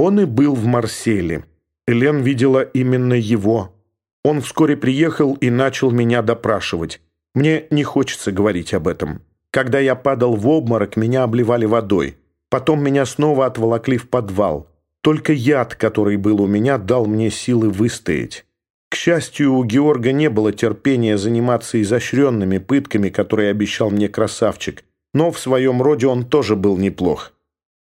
Он и был в Марселе. Элен видела именно его. Он вскоре приехал и начал меня допрашивать. Мне не хочется говорить об этом. Когда я падал в обморок, меня обливали водой. Потом меня снова отволокли в подвал. Только яд, который был у меня, дал мне силы выстоять. К счастью, у Георга не было терпения заниматься изощренными пытками, которые обещал мне красавчик, но в своем роде он тоже был неплох.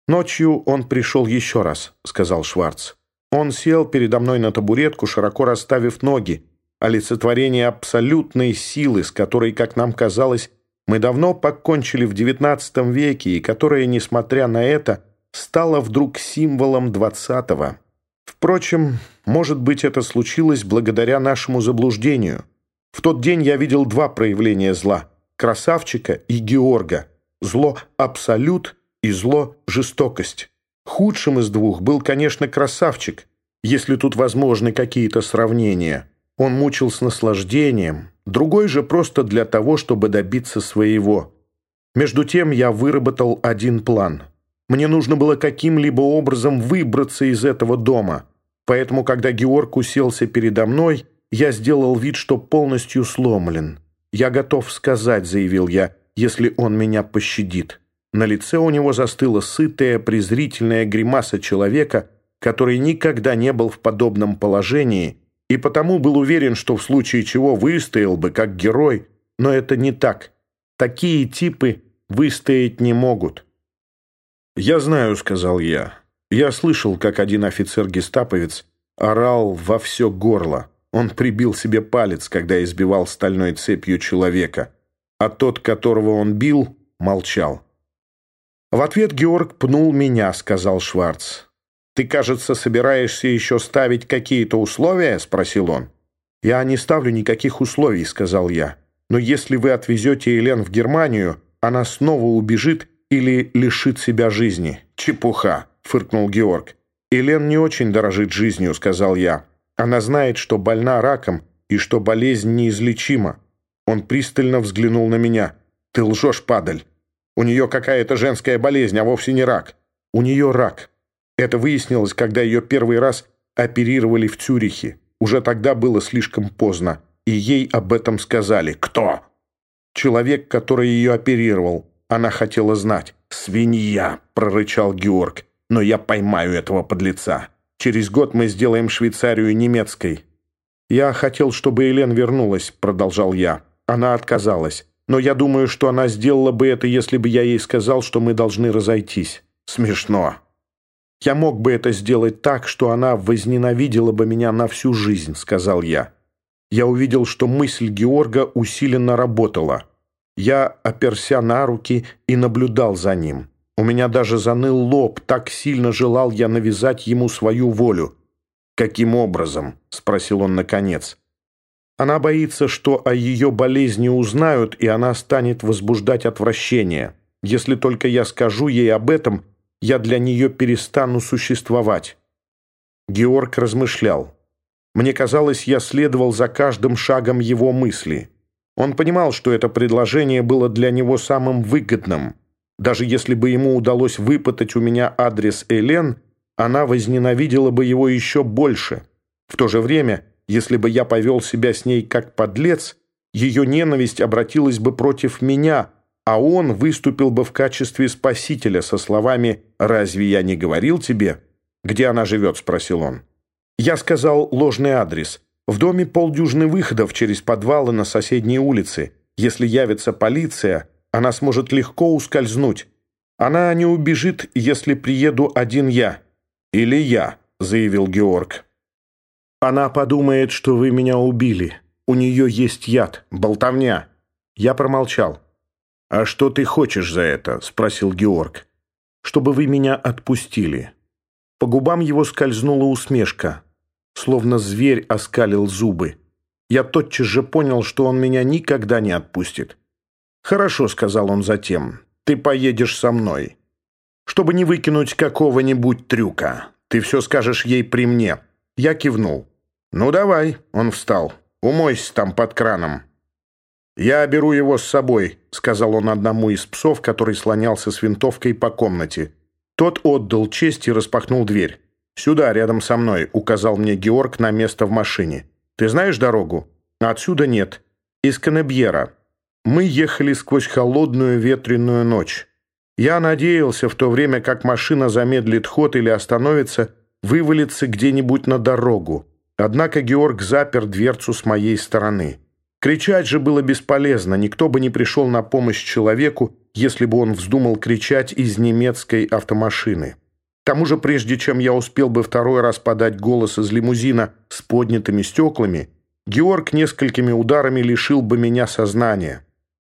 «Ночью он пришел еще раз», — сказал Шварц. Он сел передо мной на табуретку, широко расставив ноги, олицетворение абсолютной силы, с которой, как нам казалось, мы давно покончили в XIX веке и которая, несмотря на это, стала вдруг символом XX. Впрочем, может быть, это случилось благодаря нашему заблуждению. В тот день я видел два проявления зла — красавчика и Георга. Зло — абсолют и зло — жестокость. Худшим из двух был, конечно, красавчик, если тут возможны какие-то сравнения. Он мучил с наслаждением, другой же просто для того, чтобы добиться своего. Между тем я выработал один план. Мне нужно было каким-либо образом выбраться из этого дома. Поэтому, когда Георг уселся передо мной, я сделал вид, что полностью сломлен. «Я готов сказать», — заявил я, — «если он меня пощадит». На лице у него застыла сытая, презрительная гримаса человека, который никогда не был в подобном положении и потому был уверен, что в случае чего выстоял бы как герой, но это не так. Такие типы выстоять не могут. «Я знаю», — сказал я. Я слышал, как один офицер-гестаповец орал во все горло. Он прибил себе палец, когда избивал стальной цепью человека, а тот, которого он бил, молчал. В ответ Георг пнул меня, сказал Шварц. «Ты, кажется, собираешься еще ставить какие-то условия?» — спросил он. «Я не ставлю никаких условий», — сказал я. «Но если вы отвезете Елен в Германию, она снова убежит или лишит себя жизни». «Чепуха», — фыркнул Георг. «Елен не очень дорожит жизнью», — сказал я. «Она знает, что больна раком и что болезнь неизлечима». Он пристально взглянул на меня. «Ты лжешь, падаль. У нее какая-то женская болезнь, а вовсе не рак. У нее рак. Это выяснилось, когда ее первый раз оперировали в Цюрихе. Уже тогда было слишком поздно, и ей об этом сказали. Кто? Человек, который ее оперировал. Она хотела знать. «Свинья!» — прорычал Георг. «Но я поймаю этого подлеца. Через год мы сделаем Швейцарию немецкой». «Я хотел, чтобы Елен вернулась», — продолжал я. Она отказалась. Но я думаю, что она сделала бы это, если бы я ей сказал, что мы должны разойтись. Смешно. Я мог бы это сделать так, что она возненавидела бы меня на всю жизнь, сказал я. Я увидел, что мысль Георга усиленно работала. Я оперся на руки и наблюдал за ним. У меня даже заныл лоб, так сильно желал я навязать ему свою волю. «Каким образом?» — спросил он наконец. Она боится, что о ее болезни узнают, и она станет возбуждать отвращение. Если только я скажу ей об этом, я для нее перестану существовать». Георг размышлял. Мне казалось, я следовал за каждым шагом его мысли. Он понимал, что это предложение было для него самым выгодным. Даже если бы ему удалось выпытать у меня адрес Элен, она возненавидела бы его еще больше. В то же время если бы я повел себя с ней как подлец, ее ненависть обратилась бы против меня, а он выступил бы в качестве спасителя со словами «Разве я не говорил тебе?» «Где она живет?» – спросил он. Я сказал ложный адрес. В доме полдюжины выходов через подвалы на соседней улице. Если явится полиция, она сможет легко ускользнуть. Она не убежит, если приеду один я. «Или я», – заявил Георг. Она подумает, что вы меня убили. У нее есть яд, болтовня. Я промолчал. «А что ты хочешь за это?» — спросил Георг. «Чтобы вы меня отпустили». По губам его скользнула усмешка, словно зверь оскалил зубы. Я тотчас же понял, что он меня никогда не отпустит. «Хорошо», — сказал он затем, — «ты поедешь со мной. Чтобы не выкинуть какого-нибудь трюка, ты все скажешь ей при мне». Я кивнул. «Ну, давай», — он встал. «Умойся там под краном». «Я беру его с собой», — сказал он одному из псов, который слонялся с винтовкой по комнате. Тот отдал честь и распахнул дверь. «Сюда, рядом со мной», — указал мне Георг на место в машине. «Ты знаешь дорогу?» «Отсюда нет. Из Канебьера. Мы ехали сквозь холодную ветреную ночь. Я надеялся в то время, как машина замедлит ход или остановится, вывалиться где-нибудь на дорогу. Однако Георг запер дверцу с моей стороны. Кричать же было бесполезно, никто бы не пришел на помощь человеку, если бы он вздумал кричать из немецкой автомашины. К тому же, прежде чем я успел бы второй раз подать голос из лимузина с поднятыми стеклами, Георг несколькими ударами лишил бы меня сознания.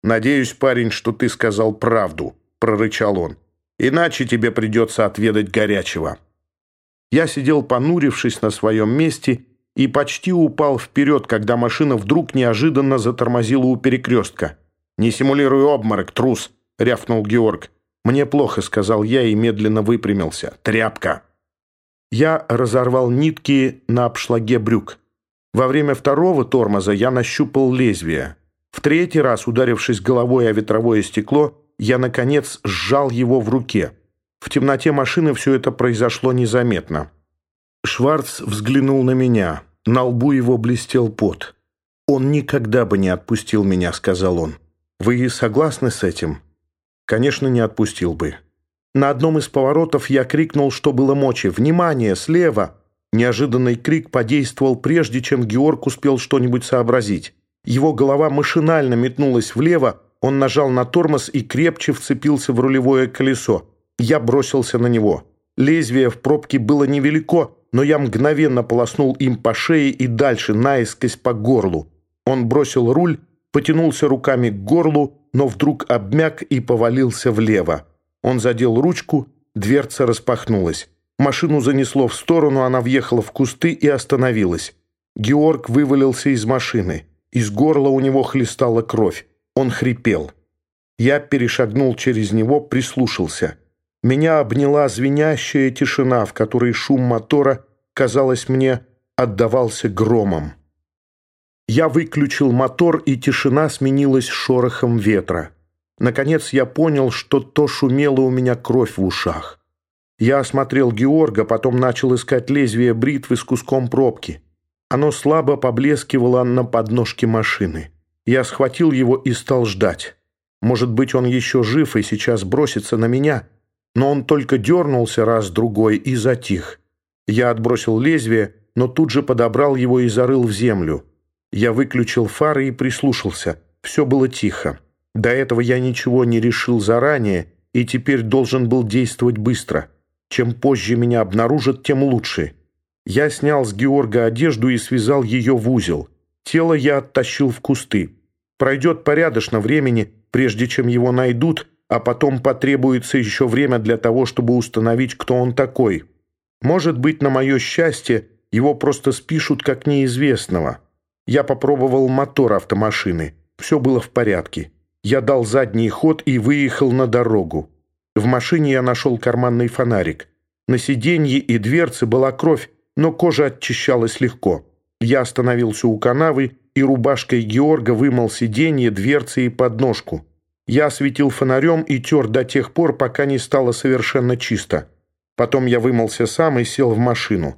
«Надеюсь, парень, что ты сказал правду», — прорычал он. «Иначе тебе придется отведать горячего». Я сидел, понурившись на своем месте, и почти упал вперед, когда машина вдруг неожиданно затормозила у перекрестка. «Не симулируй обморок, трус!» — рявкнул Георг. «Мне плохо», — сказал я и медленно выпрямился. «Тряпка!» Я разорвал нитки на обшлаге брюк. Во время второго тормоза я нащупал лезвие. В третий раз, ударившись головой о ветровое стекло, я, наконец, сжал его в руке. В темноте машины все это произошло незаметно. Шварц взглянул на меня. На лбу его блестел пот. «Он никогда бы не отпустил меня», — сказал он. «Вы согласны с этим?» Конечно, не отпустил бы. На одном из поворотов я крикнул, что было мочи. «Внимание! Слева!» Неожиданный крик подействовал прежде, чем Георг успел что-нибудь сообразить. Его голова машинально метнулась влево, он нажал на тормоз и крепче вцепился в рулевое колесо. Я бросился на него. Лезвие в пробке было невелико, но я мгновенно полоснул им по шее и дальше, наискось по горлу. Он бросил руль, потянулся руками к горлу, но вдруг обмяк и повалился влево. Он задел ручку, дверца распахнулась. Машину занесло в сторону, она въехала в кусты и остановилась. Георг вывалился из машины. Из горла у него хлестала кровь. Он хрипел. Я перешагнул через него, прислушался. Меня обняла звенящая тишина, в которой шум мотора, казалось мне, отдавался громом. Я выключил мотор, и тишина сменилась шорохом ветра. Наконец я понял, что то шумело у меня кровь в ушах. Я осмотрел Георга, потом начал искать лезвие бритвы с куском пробки. Оно слабо поблескивало на подножке машины. Я схватил его и стал ждать. Может быть, он еще жив и сейчас бросится на меня, но он только дернулся раз-другой и затих. Я отбросил лезвие, но тут же подобрал его и зарыл в землю. Я выключил фары и прислушался. Все было тихо. До этого я ничего не решил заранее и теперь должен был действовать быстро. Чем позже меня обнаружат, тем лучше. Я снял с Георга одежду и связал ее в узел. Тело я оттащил в кусты. Пройдет порядочно времени, прежде чем его найдут, а потом потребуется еще время для того, чтобы установить, кто он такой. Может быть, на мое счастье, его просто спишут как неизвестного. Я попробовал мотор автомашины. Все было в порядке. Я дал задний ход и выехал на дорогу. В машине я нашел карманный фонарик. На сиденье и дверце была кровь, но кожа очищалась легко. Я остановился у канавы и рубашкой Георга вымыл сиденье, дверцы и подножку. Я осветил фонарем и тер до тех пор, пока не стало совершенно чисто. Потом я вымылся сам и сел в машину.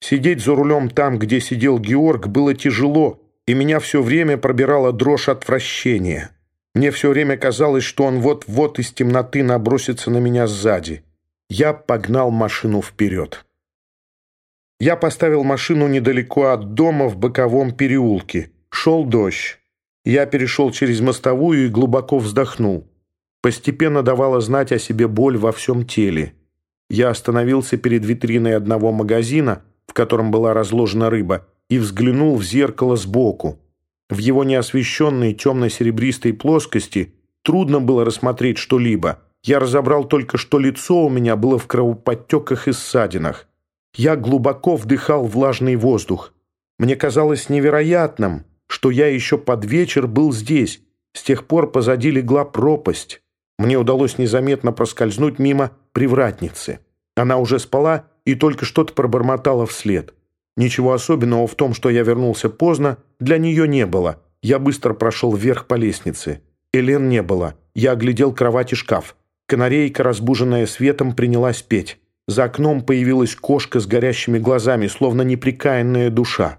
Сидеть за рулем там, где сидел Георг, было тяжело, и меня все время пробирала дрожь отвращения. Мне все время казалось, что он вот-вот из темноты набросится на меня сзади. Я погнал машину вперед. Я поставил машину недалеко от дома в боковом переулке. Шел дождь. Я перешел через мостовую и глубоко вздохнул. Постепенно давала знать о себе боль во всем теле. Я остановился перед витриной одного магазина, в котором была разложена рыба, и взглянул в зеркало сбоку. В его неосвещенной темно-серебристой плоскости трудно было рассмотреть что-либо. Я разобрал только, что лицо у меня было в кровоподтеках и ссадинах. Я глубоко вдыхал влажный воздух. Мне казалось невероятным, что я еще под вечер был здесь. С тех пор позади легла пропасть. Мне удалось незаметно проскользнуть мимо привратницы. Она уже спала и только что-то пробормотала вслед. Ничего особенного в том, что я вернулся поздно, для нее не было. Я быстро прошел вверх по лестнице. Элен не было. Я оглядел кровать и шкаф. Канарейка, разбуженная светом, принялась петь. За окном появилась кошка с горящими глазами, словно неприкаянная душа.